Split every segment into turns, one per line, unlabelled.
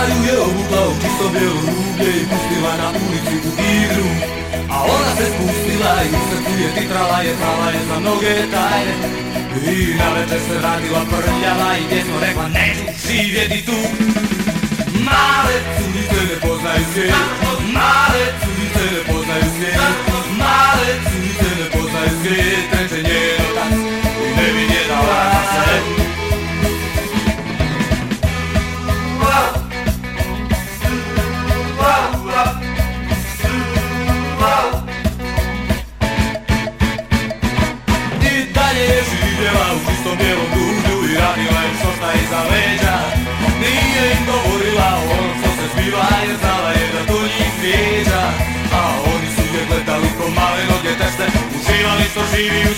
Ona ju je obukla u čisto bijelo rublje i pustila na ulici u igru. A ona se spustila i u srcu je titrala je, trala je za mnoge tajne. I na večer se vratila prljava i gdje smo rekla neću živjeti tu. Male curice ne poznaju svijet u čistom bijelom dužu I radila je što šta iza leđa. Nije im govorila o onom što se zbiva Jer znala je da to njih vrijeđa. A oni su je gledali ko male noge teste Uživali što živi u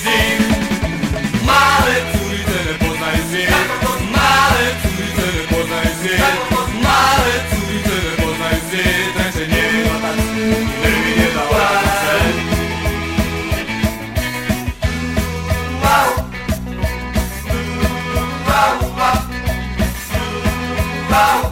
봐.